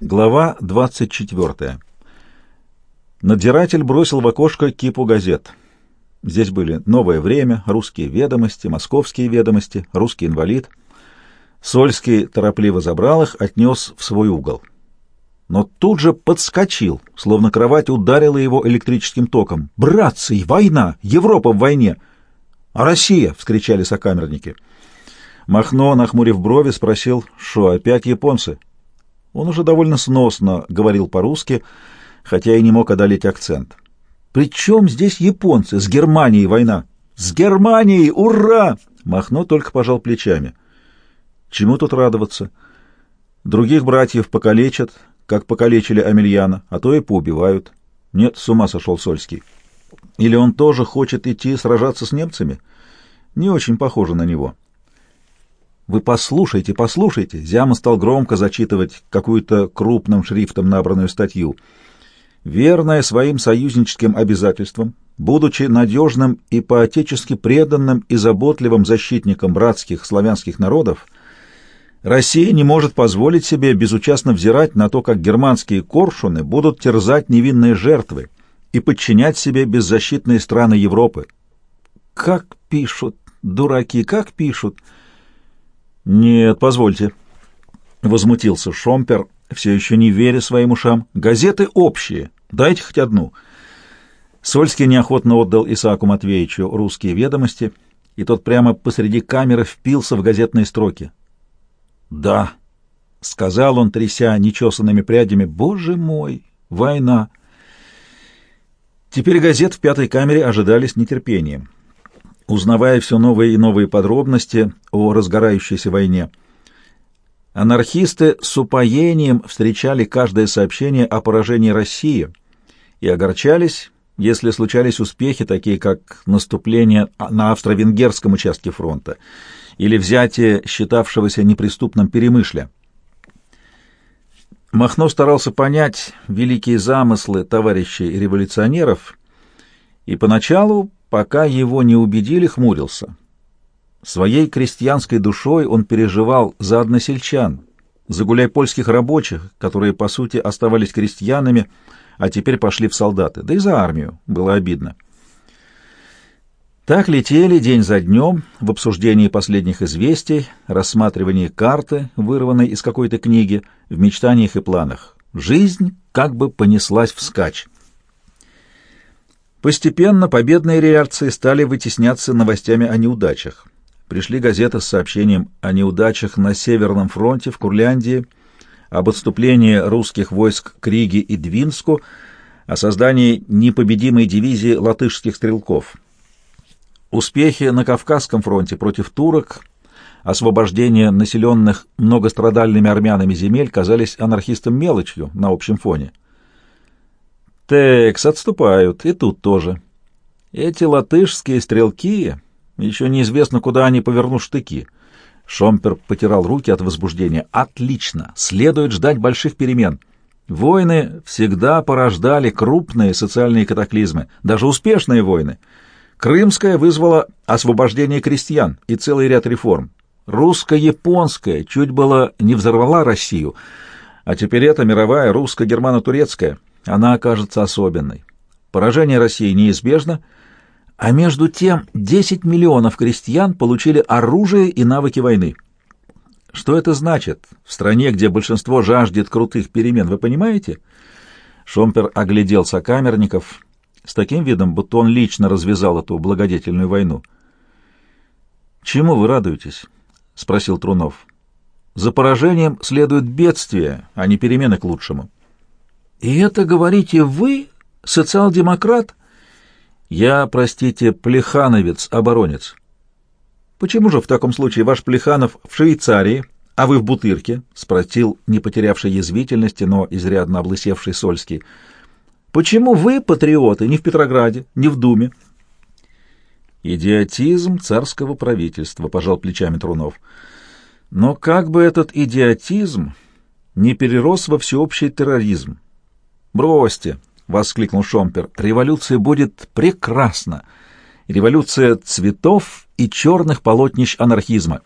Глава 24. Надзиратель бросил в окошко кипу газет. Здесь были «Новое время», «Русские ведомости», «Московские ведомости», «Русский инвалид». Сольский торопливо забрал их, отнес в свой угол. Но тут же подскочил, словно кровать ударила его электрическим током. «Братцы, война! Европа в войне!» «А Россия!» — вскричали сокамерники. Махно, нахмурив брови, спросил, что опять японцы? Он уже довольно сносно говорил по-русски, хотя и не мог одолеть акцент. «При чем здесь японцы? С Германией война!» «С Германией! Ура!» Махно только пожал плечами. «Чему тут радоваться? Других братьев покалечат, как покалечили Амельяна, а то и поубивают. Нет, с ума сошел Сольский. Или он тоже хочет идти сражаться с немцами? Не очень похоже на него». Вы послушайте, послушайте. Зяма стал громко зачитывать какую-то крупным шрифтом набранную статью. Верная своим союзническим обязательствам, будучи надежным и поотечески преданным и заботливым защитником братских славянских народов, Россия не может позволить себе безучастно взирать на то, как германские коршуны будут терзать невинные жертвы и подчинять себе беззащитные страны Европы. Как пишут, дураки, как пишут! «Нет, позвольте», — возмутился Шомпер, все еще не веря своим ушам. «Газеты общие. Дайте хоть одну». Сольский неохотно отдал Исааку Матвеевичу русские ведомости, и тот прямо посреди камеры впился в газетные строки. «Да», — сказал он, тряся нечесанными прядями, — «боже мой, война!» Теперь газет в пятой камере ожидали с нетерпением узнавая все новые и новые подробности о разгорающейся войне. Анархисты с упоением встречали каждое сообщение о поражении России и огорчались, если случались успехи, такие как наступление на австро-венгерском участке фронта или взятие считавшегося неприступным Перемышля. Махно старался понять великие замыслы товарищей революционеров и поначалу пока его не убедили, хмурился. Своей крестьянской душой он переживал за односельчан, за гуляй-польских рабочих, которые, по сути, оставались крестьянами, а теперь пошли в солдаты, да и за армию, было обидно. Так летели день за днем в обсуждении последних известий, рассматривании карты, вырванной из какой-то книги, в мечтаниях и планах. Жизнь как бы понеслась вскачь. Постепенно победные реакции стали вытесняться новостями о неудачах. Пришли газеты с сообщением о неудачах на Северном фронте в Курляндии, об отступлении русских войск к Риге и Двинску, о создании непобедимой дивизии латышских стрелков. Успехи на Кавказском фронте против турок, освобождение населенных многострадальными армянами земель казались анархистам мелочью на общем фоне. Текс, отступают, и тут тоже. Эти латышские стрелки, еще неизвестно, куда они повернут штыки. Шомпер потирал руки от возбуждения. Отлично, следует ждать больших перемен. Войны всегда порождали крупные социальные катаклизмы, даже успешные войны. Крымская вызвала освобождение крестьян и целый ряд реформ. Русско-японская чуть было не взорвала Россию, а теперь это мировая русско-германо-турецкая — она окажется особенной. Поражение России неизбежно, а между тем 10 миллионов крестьян получили оружие и навыки войны. Что это значит в стране, где большинство жаждет крутых перемен, вы понимаете? Шомпер оглядел сокамерников с таким видом, будто он лично развязал эту благодетельную войну. «Чему вы радуетесь?» — спросил Трунов. «За поражением следует бедствие, а не перемены к лучшему». И это говорите вы, социал-демократ? Я, простите, плехановец-оборонец. Почему же в таком случае ваш Плеханов в Швейцарии, а вы в Бутырке? Спросил не потерявший язвительности, но изрядно облысевший Сольский. Почему вы, патриоты, не в Петрограде, не в Думе? Идиотизм царского правительства, пожал плечами Трунов. Но как бы этот идиотизм не перерос во всеобщий терроризм? «Бросьте!» — воскликнул Шомпер. «Революция будет прекрасна! Революция цветов и черных полотнищ анархизма!»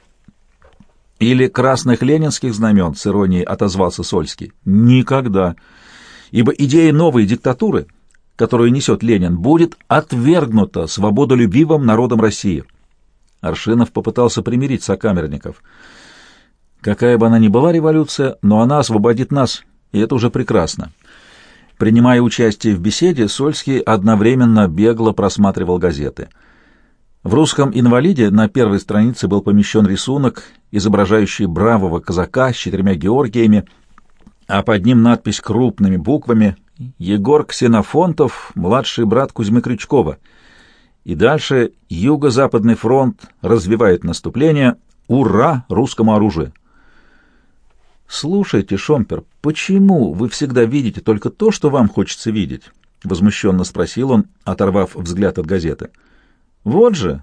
Или красных ленинских знамен, с иронией отозвался Сольский. Никогда. Ибо идея новой диктатуры, которую несет Ленин, будет отвергнута свободолюбивым народом России. Аршинов попытался примирить сокамерников. Какая бы она ни была революция, но она освободит нас, и это уже прекрасно. Принимая участие в беседе, Сольский одновременно бегло просматривал газеты. В «Русском инвалиде» на первой странице был помещен рисунок, изображающий бравого казака с четырьмя Георгиями, а под ним надпись крупными буквами «Егор Ксенофонтов, младший брат Кузьмы Крючкова». И дальше Юго-Западный фронт развивает наступление. Ура русскому оружию! «Слушайте, Шомпер, почему вы всегда видите только то, что вам хочется видеть?» — возмущенно спросил он, оторвав взгляд от газеты. «Вот же!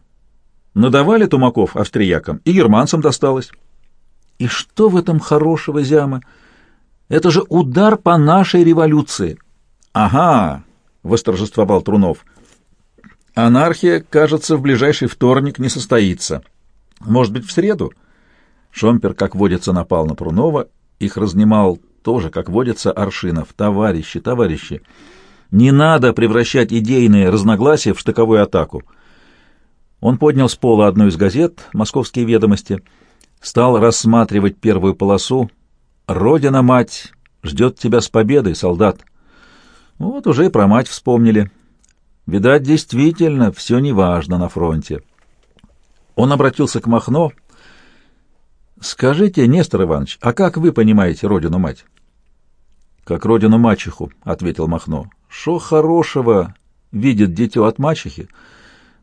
Надавали тумаков австриякам, и германцам досталось». «И что в этом хорошего, Зяма? Это же удар по нашей революции!» «Ага!» — восторжествовал Трунов. «Анархия, кажется, в ближайший вторник не состоится. Может быть, в среду?» Шомпер, как водится, напал на Прунова, их разнимал тоже, как водится, Аршинов. Товарищи, товарищи, не надо превращать идейные разногласия в штыковую атаку. Он поднял с пола одну из газет «Московские ведомости», стал рассматривать первую полосу. «Родина-мать ждет тебя с победой, солдат». Вот уже и про мать вспомнили. Видать, действительно, все неважно на фронте. Он обратился к Махно, «Скажите, Нестор Иванович, а как вы понимаете родину-мать?» «Как родину-мачеху», — ответил Махно. «Шо хорошего видит дитё от мачехи,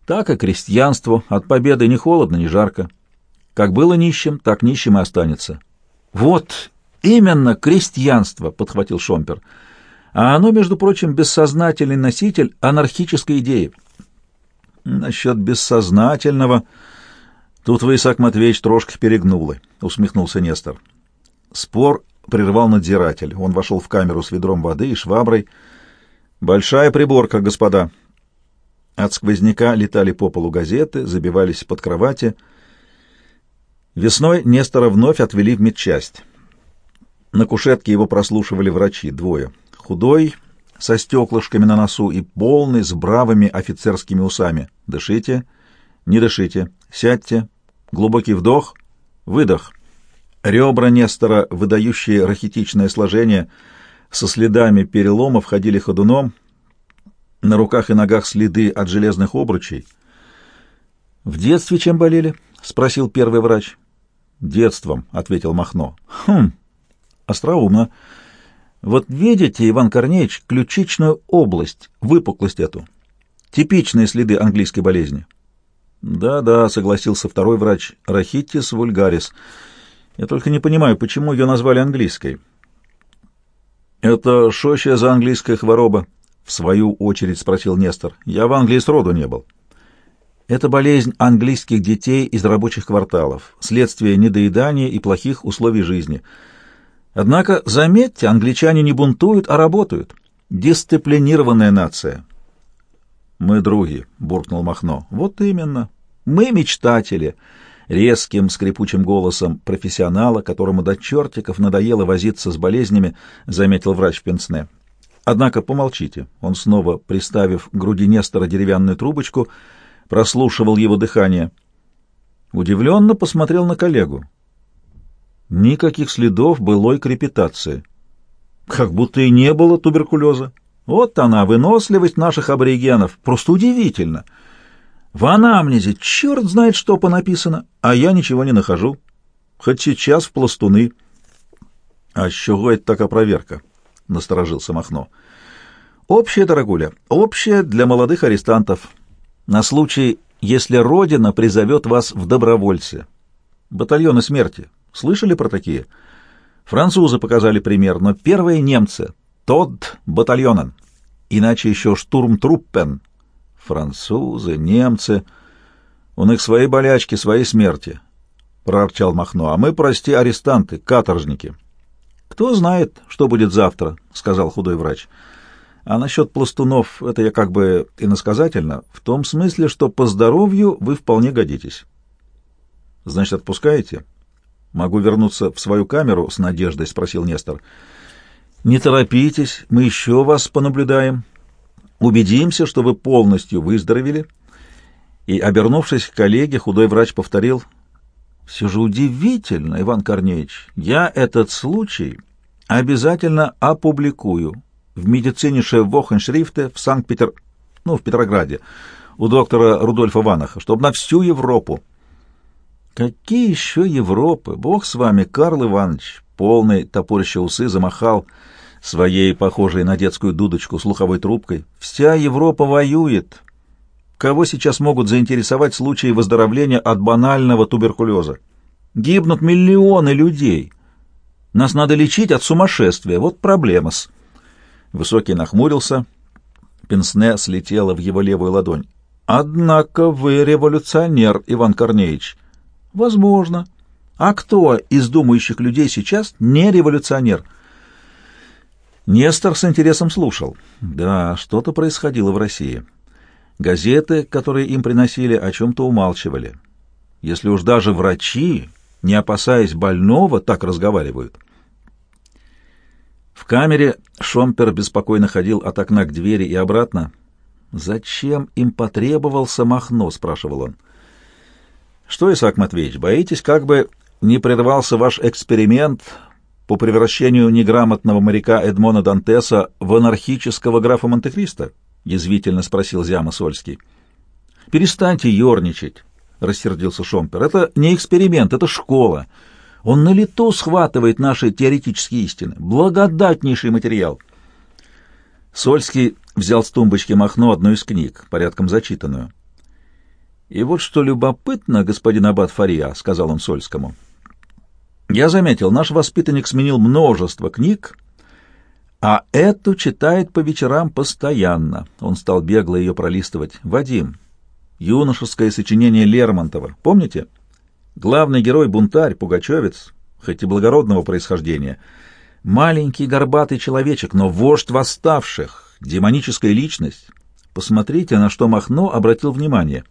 так и крестьянству от победы ни холодно, ни жарко. Как было нищим, так нищим и останется». «Вот именно крестьянство», — подхватил Шомпер. «А оно, между прочим, бессознательный носитель анархической идеи». «Насчет бессознательного...» Тут вы, Исаак Матвеевич, трошки перегнулы, — усмехнулся Нестор. Спор прервал надзиратель. Он вошел в камеру с ведром воды и шваброй. «Большая приборка, господа!» От сквозняка летали по полу газеты, забивались под кровати. Весной Нестора вновь отвели в медчасть. На кушетке его прослушивали врачи, двое. Худой, со стеклышками на носу, и полный, с бравыми офицерскими усами. «Дышите, не дышите, сядьте, Глубокий вдох, выдох. Ребра Нестора, выдающие рахитичное сложение, со следами перелома входили ходуном, на руках и ногах следы от железных обручей. «В детстве чем болели?» — спросил первый врач. «Детством», — ответил Махно. «Хм, остроумно. Вот видите, Иван Корнеевич, ключичную область, выпуклость эту. Типичные следы английской болезни». «Да-да», — согласился второй врач, — «рахитис вульгарис. Я только не понимаю, почему ее назвали английской». «Это что за английская хвороба?» — в свою очередь спросил Нестор. «Я в Англии сроду не был». Это болезнь английских детей из рабочих кварталов, следствие недоедания и плохих условий жизни. Однако, заметьте, англичане не бунтуют, а работают. Дисциплинированная нация. «Мы други», — буркнул Махно. «Вот именно. Мы мечтатели». Резким, скрипучим голосом профессионала, которому до чертиков надоело возиться с болезнями, заметил врач в Пенсне. Однако помолчите. Он снова, приставив к груди Нестора деревянную трубочку, прослушивал его дыхание. Удивленно посмотрел на коллегу. Никаких следов былой крепитации. Как будто и не было туберкулеза. Вот она, выносливость наших аборигенов. Просто удивительно. В анамнезе черт знает что понаписано, а я ничего не нахожу. Хоть сейчас в пластуны. — А с чего это такая проверка? — насторожился Махно. — Общая, дорогуля, общая для молодых арестантов. На случай, если Родина призовет вас в добровольцы. Батальоны смерти. Слышали про такие? Французы показали пример, но первые немцы тот батальонен. Иначе еще штурмтруппен. Французы, немцы. У них свои болячки, свои смерти. Прорчал Махно. А мы, прости, арестанты, каторжники. Кто знает, что будет завтра, сказал худой врач. А насчет пластунов, это я как бы иносказательно, в том смысле, что по здоровью вы вполне годитесь. Значит, отпускаете? Могу вернуться в свою камеру с надеждой, спросил Нестор. Не торопитесь, мы еще вас понаблюдаем. Убедимся, что вы полностью выздоровели. И, обернувшись к коллеге, худой врач повторил: "Все же удивительно, Иван Корнеевич. Я этот случай обязательно опубликую в медициnische Wochenschrifte в Санкт-Петер, ну, в Петрограде, у доктора Рудольфа Ванаха, чтобы на всю Европу. Какие еще Европы? Бог с вами, Карл Иванович, полный топорища усы, замахал своей, похожей на детскую дудочку, слуховой трубкой. Вся Европа воюет. Кого сейчас могут заинтересовать случаи выздоровления от банального туберкулеза? Гибнут миллионы людей. Нас надо лечить от сумасшествия. Вот проблема-с. Высокий нахмурился. Пенсне слетела в его левую ладонь. «Однако вы революционер, Иван Корнеевич». «Возможно. А кто из думающих людей сейчас не революционер?» Нестор с интересом слушал. Да, что-то происходило в России. Газеты, которые им приносили, о чем-то умалчивали. Если уж даже врачи, не опасаясь больного, так разговаривают. В камере Шомпер беспокойно ходил от окна к двери и обратно. «Зачем им потребовался Махно?» — спрашивал он. «Что, Исаак Матвеевич, боитесь, как бы не прервался ваш эксперимент по превращению неграмотного моряка Эдмона Дантеса в анархического графа Монте-Кристо?» — язвительно спросил Зяма Сольский. «Перестаньте ерничать», — рассердился Шомпер. «Это не эксперимент, это школа. Он на лету схватывает наши теоретические истины. Благодатнейший материал». Сольский взял с тумбочки Махно одну из книг, порядком зачитанную. «И вот что любопытно, господин Аббат Фария», — сказал он Сольскому. «Я заметил, наш воспитанник сменил множество книг, а эту читает по вечерам постоянно». Он стал бегло ее пролистывать. «Вадим, юношеское сочинение Лермонтова, помните? Главный герой — бунтарь, пугачевец, хоть и благородного происхождения. Маленький горбатый человечек, но вождь восставших, демоническая личность. Посмотрите, на что Махно обратил внимание».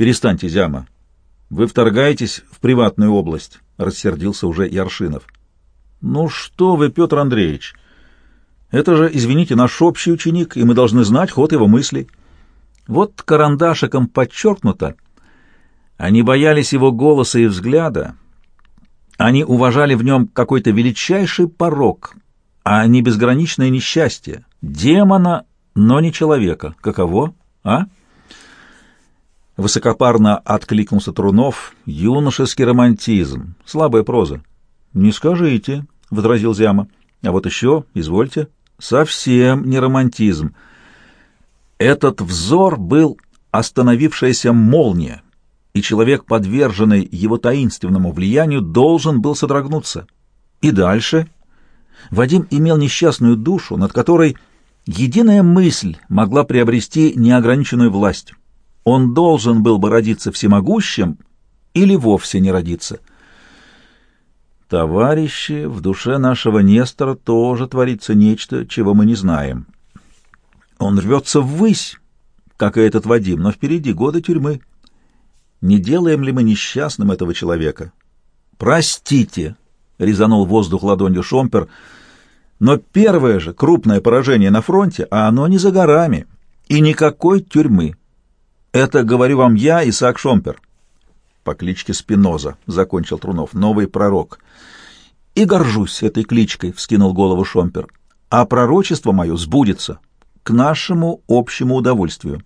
Перестаньте, Зяма. Вы вторгаетесь в приватную область, рассердился уже Яршинов. Ну что вы, Петр Андреевич? Это же, извините, наш общий ученик, и мы должны знать ход его мыслей. Вот карандашиком подчеркнуто. Они боялись его голоса и взгляда. Они уважали в нем какой-то величайший порог, а не безграничное несчастье. Демона, но не человека. Каково, а? Высокопарно откликнулся Трунов. Юношеский романтизм. Слабая проза. Не скажите, — возразил Зяма. А вот еще, извольте. Совсем не романтизм. Этот взор был остановившаяся молния, и человек, подверженный его таинственному влиянию, должен был содрогнуться. И дальше Вадим имел несчастную душу, над которой единая мысль могла приобрести неограниченную власть. Он должен был бы родиться всемогущим или вовсе не родиться. Товарищи, в душе нашего Нестора тоже творится нечто, чего мы не знаем. Он рвется ввысь, как и этот Вадим, но впереди годы тюрьмы. Не делаем ли мы несчастным этого человека? Простите, резанул воздух ладонью Шомпер, но первое же крупное поражение на фронте, а оно не за горами, и никакой тюрьмы. Это говорю вам я, Исаак Шомпер. По кличке Спиноза, закончил Трунов, новый пророк. И горжусь этой кличкой, вскинул голову Шомпер. А пророчество мое сбудется к нашему общему удовольствию.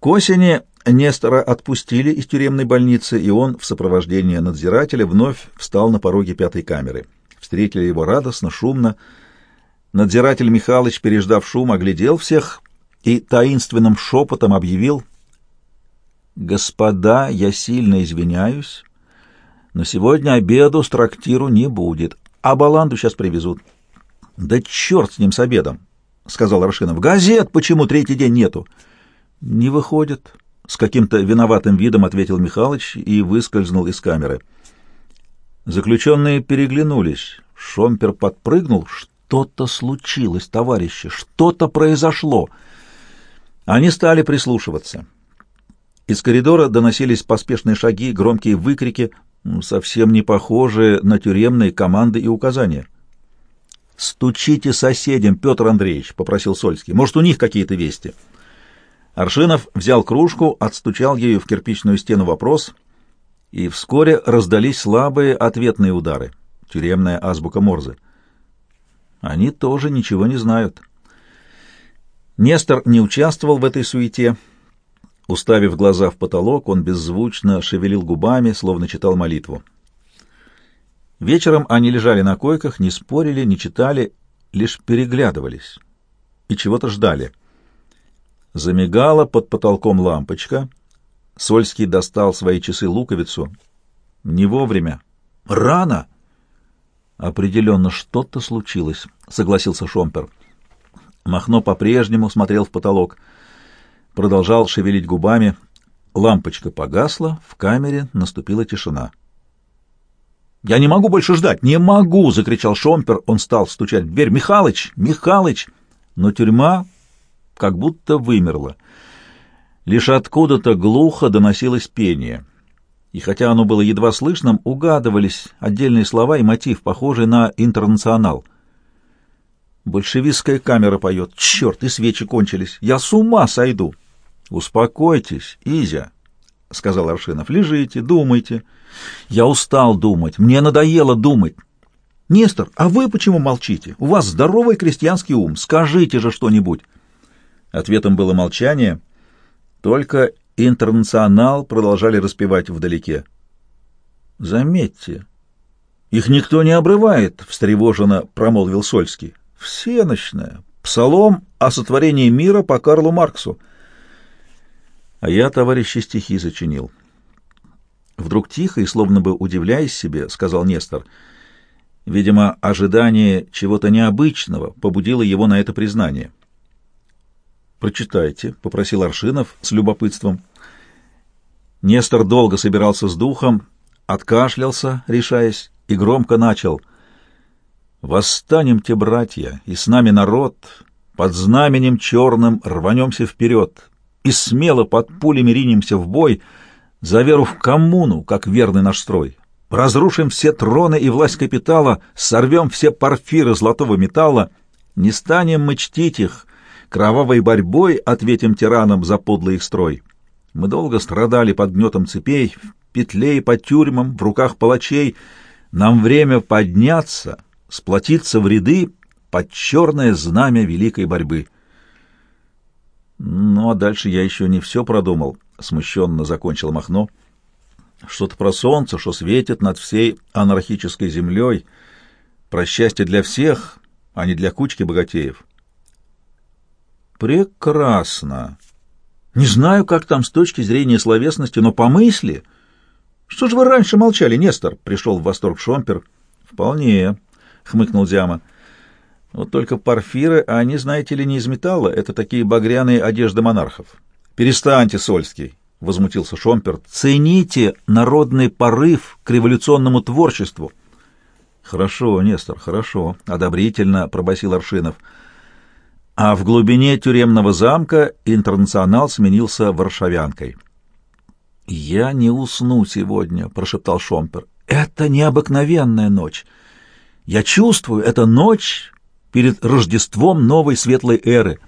К осени Нестора отпустили из тюремной больницы, и он в сопровождении надзирателя вновь встал на пороге пятой камеры. Встретили его радостно, шумно. Надзиратель Михалыч, переждав шум, оглядел всех и таинственным шепотом объявил «Господа, я сильно извиняюсь, но сегодня обеду с трактиру не будет, а баланду сейчас привезут». «Да черт с ним с обедом!» — сказал Рашинов. «Газет почему третий день нету?» «Не выходит», — с каким-то виноватым видом ответил Михалыч и выскользнул из камеры. Заключенные переглянулись. Шомпер подпрыгнул. «Что-то случилось, товарищи, что-то произошло!» Они стали прислушиваться. Из коридора доносились поспешные шаги, громкие выкрики. совсем не похожие на тюремные команды и указания. «Стучите соседям, Петр Андреевич», — попросил Сольский. «Может, у них какие-то вести?» Аршинов взял кружку, отстучал ею в кирпичную стену вопрос, и вскоре раздались слабые ответные удары. Тюремная азбука Морзе. Они тоже ничего не знают. Нестор не участвовал в этой суете. Уставив глаза в потолок, он беззвучно шевелил губами, словно читал молитву. Вечером они лежали на койках, не спорили, не читали, лишь переглядывались и чего-то ждали. Замигала под потолком лампочка. Сольский достал свои часы-луковицу. Не вовремя. Рано! Определенно, что-то случилось, согласился Шомпер. Махно по-прежнему смотрел в потолок. Продолжал шевелить губами. Лампочка погасла, в камере наступила тишина. «Я не могу больше ждать! Не могу!» — закричал Шомпер. Он стал стучать в дверь. «Михалыч! Михалыч!» Но тюрьма как будто вымерла. Лишь откуда-то глухо доносилось пение. И хотя оно было едва слышным, угадывались отдельные слова и мотив, похожий на интернационал. «Большевистская камера поет. Черт, и свечи кончились. Я с ума сойду!» «Успокойтесь, Изя!» — сказал Аршинов. — Лежите, думайте. Я устал думать, мне надоело думать. — Нестор, а вы почему молчите? У вас здоровый крестьянский ум, скажите же что-нибудь. Ответом было молчание, только «Интернационал» продолжали распевать вдалеке. — Заметьте, их никто не обрывает, — встревоженно промолвил Сольский. — Всеночная, псалом о сотворении мира по Карлу Марксу — а я, товарищи, стихи зачинил. Вдруг тихо и словно бы удивляясь себе, сказал Нестор. Видимо, ожидание чего-то необычного побудило его на это признание. «Прочитайте», — попросил Аршинов с любопытством. Нестор долго собирался с духом, откашлялся, решаясь, и громко начал. «Восстанемте, братья, и с нами народ, под знаменем черным рванемся вперед, и смело под пулями ринемся в бой за веру в коммуну, как верный наш строй. Разрушим все троны и власть капитала, сорвем все порфиры золотого металла, не станем мы чтить их, кровавой борьбой ответим тиранам за подлый их строй. Мы долго страдали под гнетом цепей, в петле и по тюрьмам, в руках палачей. Нам время подняться, сплотиться в ряды под черное знамя великой борьбы. Ну, а дальше я еще не все продумал, — смущенно закончил Махно. Что-то про солнце, что светит над всей анархической землей, про счастье для всех, а не для кучки богатеев. Прекрасно. Не знаю, как там с точки зрения словесности, но по мысли... Что же вы раньше молчали, Нестор? Пришел в восторг Шомпер. Вполне, — хмыкнул Зяма. — вот только парфиры, а они, знаете ли, не из металла, это такие багряные одежды монархов. Перестаньте, Сольский, — возмутился Шомпер. Цените народный порыв к революционному творчеству. Хорошо, Нестор, хорошо, — одобрительно пробасил Аршинов. А в глубине тюремного замка интернационал сменился варшавянкой. «Я не усну сегодня», — прошептал Шомпер. «Это необыкновенная ночь. Я чувствую, это ночь, перед Рождеством новой светлой эры.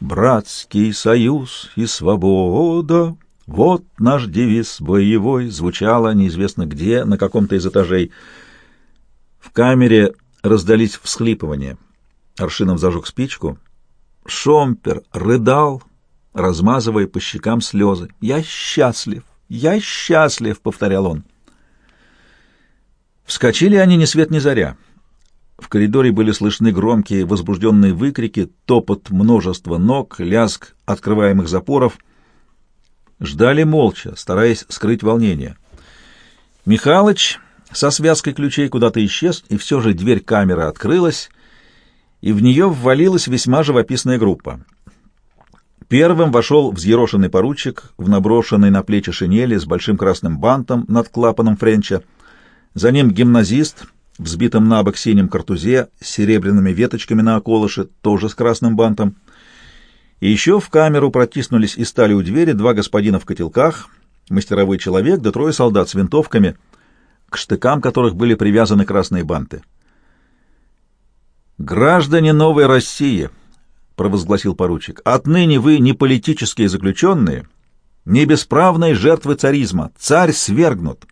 «Братский союз и свобода» — вот наш девиз боевой, звучало неизвестно где, на каком-то из этажей. В камере раздались всхлипывания. Аршинов зажег спичку. Шомпер рыдал, размазывая по щекам слезы. «Я счастлив! Я счастлив!» — повторял он. Вскочили они ни свет ни заря. В коридоре были слышны громкие возбужденные выкрики, топот множества ног, лязг открываемых запоров. Ждали молча, стараясь скрыть волнение. Михалыч со связкой ключей куда-то исчез, и все же дверь камеры открылась, и в нее ввалилась весьма живописная группа. Первым вошел взъерошенный поручик в наброшенной на плечи шинели с большим красным бантом над клапаном Френча. За ним гимназист — взбитом на бок синем картузе с серебряными веточками на околыше, тоже с красным бантом. И еще в камеру протиснулись и стали у двери два господина в котелках, мастеровой человек да трое солдат с винтовками, к штыкам которых были привязаны красные банты. «Граждане новой России!» — провозгласил поручик. «Отныне вы не политические заключенные, не бесправные жертвы царизма. Царь свергнут.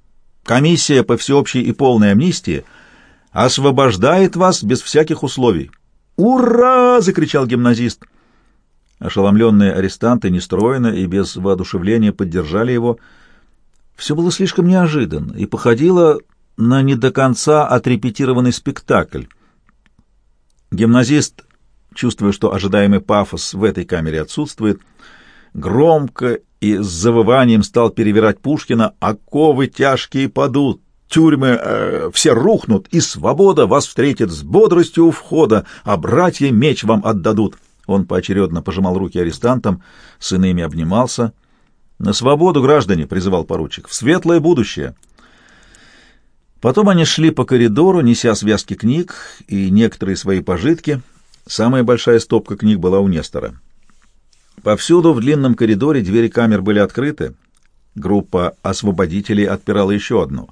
Комиссия по всеобщей и полной амнистии освобождает вас без всяких условий». «Ура!» — закричал гимназист. Ошеломленные арестанты нестройно и без воодушевления поддержали его. Все было слишком неожиданно и походило на не до конца отрепетированный спектакль. Гимназист, чувствуя, что ожидаемый пафос в этой камере отсутствует, громко и с завыванием стал перевирать Пушкина «Оковы тяжкие падут, тюрьмы э, все рухнут, и свобода вас встретит с бодростью у входа, а братья меч вам отдадут». Он поочередно пожимал руки арестантам, с иными обнимался. «На свободу, граждане!» — призывал поручик. «В светлое будущее!» Потом они шли по коридору, неся связки книг и некоторые свои пожитки. Самая большая стопка книг была у Нестора. Повсюду в длинном коридоре двери камер были открыты. Группа освободителей отпирала еще одну.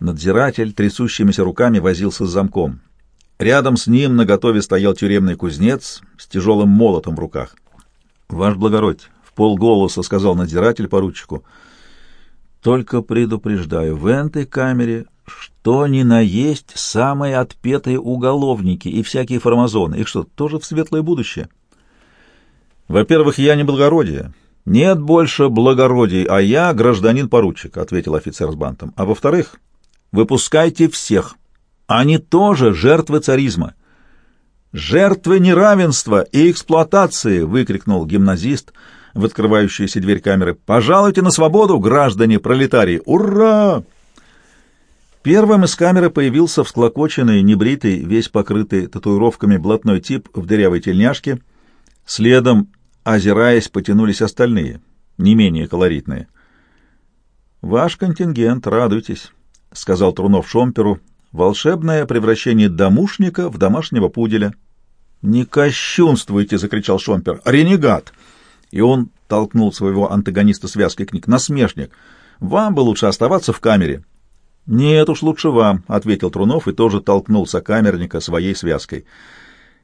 Надзиратель трясущимися руками возился с замком. Рядом с ним наготове стоял тюремный кузнец с тяжелым молотом в руках. — Ваш благородь, — в полголоса сказал надзиратель поручику, — только предупреждаю, в этой камере что ни на есть самые отпетые уголовники и всякие формазоны. Их что, тоже в светлое будущее? Во-первых, я не благородие. Нет больше благородий, а я гражданин-поручик, — ответил офицер с бантом. А во-вторых, выпускайте всех. Они тоже жертвы царизма. «Жертвы неравенства и эксплуатации!» — выкрикнул гимназист в открывающуюся дверь камеры. «Пожалуйте на свободу, граждане пролетарии! Ура!» Первым из камеры появился всклокоченный, небритый, весь покрытый татуировками блатной тип в дырявой тельняшке. Следом, озираясь, потянулись остальные, не менее колоритные. «Ваш контингент, радуйтесь», — сказал Трунов Шомперу. «Волшебное превращение домушника в домашнего пуделя». «Не кощунствуйте!» — закричал Шомпер. «Ренегат!» И он толкнул своего антагониста связкой книг. «Насмешник! Вам бы лучше оставаться в камере. «Нет уж, лучше вам», — ответил Трунов и тоже толкнул сокамерника своей связкой.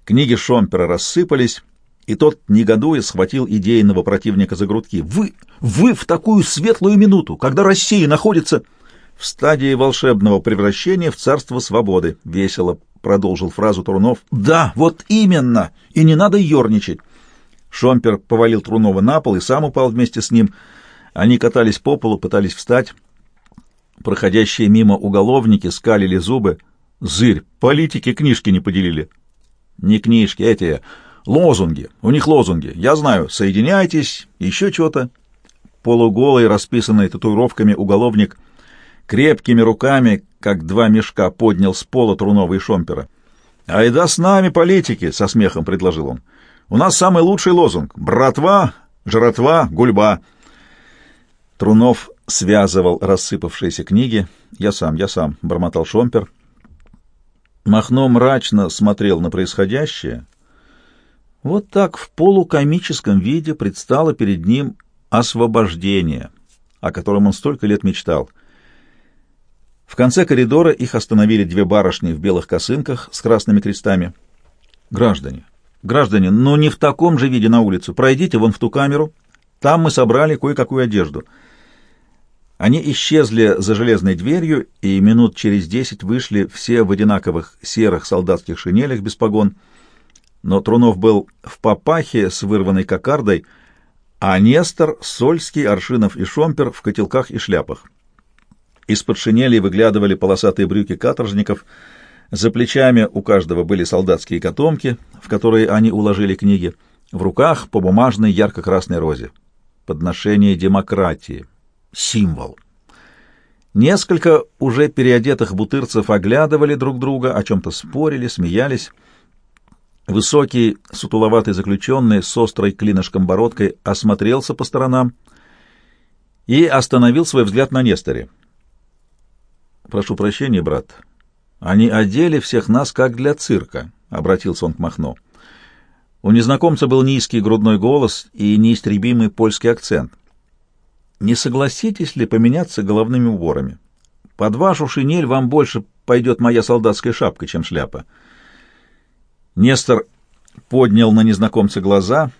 Книги Шомпера рассыпались, и тот, негодуя, схватил идейного противника за грудки. «Вы, вы в такую светлую минуту, когда Россия находится...» «В стадии волшебного превращения в царство свободы», — весело продолжил фразу Трунов. «Да, вот именно! И не надо ерничать!» Шомпер повалил Трунова на пол и сам упал вместе с ним. Они катались по полу, пытались встать. Проходящие мимо уголовники скалили зубы. Зырь, политики книжки не поделили. Не книжки, эти лозунги. У них лозунги. Я знаю, соединяйтесь, еще что-то. Полуголый, расписанный татуировками уголовник, крепкими руками, как два мешка, поднял с пола Трунова и Шомпера. «Айда с нами, политики!» — со смехом предложил он. «У нас самый лучший лозунг — братва, жратва, гульба». Трунов связывал рассыпавшиеся книги. «Я сам, я сам», — бормотал Шомпер. Махно мрачно смотрел на происходящее. Вот так в полукомическом виде предстало перед ним освобождение, о котором он столько лет мечтал. В конце коридора их остановили две барышни в белых косынках с красными крестами. «Граждане, граждане, но не в таком же виде на улицу. Пройдите вон в ту камеру. Там мы собрали кое-какую одежду». Они исчезли за железной дверью и минут через десять вышли все в одинаковых серых солдатских шинелях без погон. Но Трунов был в папахе с вырванной кокардой, а Нестор, Сольский, Аршинов и Шомпер в котелках и шляпах. Из-под шинелей выглядывали полосатые брюки каторжников, за плечами у каждого были солдатские котомки, в которые они уложили книги, в руках по бумажной ярко-красной розе. Подношение демократии символ. Несколько уже переодетых бутырцев оглядывали друг друга, о чем-то спорили, смеялись. Высокий, сутуловатый заключенный с острой клинышком бородкой осмотрелся по сторонам и остановил свой взгляд на Несторе. «Прошу прощения, брат. Они одели всех нас как для цирка», — обратился он к Махно. У незнакомца был низкий грудной голос и неистребимый польский акцент — не согласитесь ли поменяться головными уборами? Под вашу шинель вам больше пойдет моя солдатская шапка, чем шляпа. Нестор поднял на незнакомца глаза.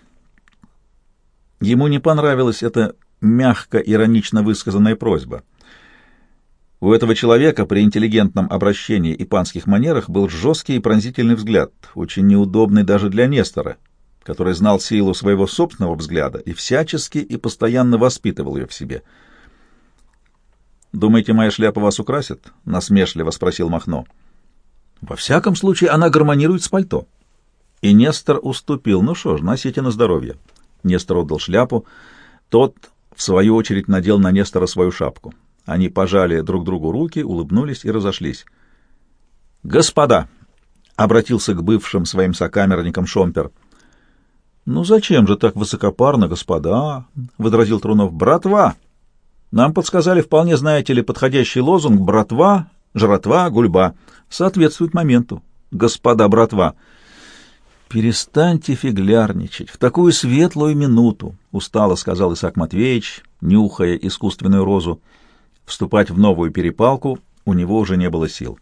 Ему не понравилась эта мягко иронично высказанная просьба. У этого человека при интеллигентном обращении и панских манерах был жесткий и пронзительный взгляд, очень неудобный даже для Нестора, который знал силу своего собственного взгляда и всячески и постоянно воспитывал ее в себе. «Думаете, моя шляпа вас украсит?» — насмешливо спросил Махно. «Во всяком случае, она гармонирует с пальто». И Нестор уступил. «Ну что ж, носите на здоровье». Нестор отдал шляпу. Тот, в свою очередь, надел на Нестора свою шапку. Они пожали друг другу руки, улыбнулись и разошлись. «Господа!» — обратился к бывшим своим сокамерникам Шомпер. «Ну зачем же так высокопарно, господа?» — возразил Трунов. «Братва! Нам подсказали вполне, знаете ли, подходящий лозунг «Братва, жратва, гульба». Соответствует моменту. Господа, братва!» «Перестаньте фиглярничать в такую светлую минуту», — устало сказал Исаак Матвеевич, нюхая искусственную розу. Вступать в новую перепалку у него уже не было сил.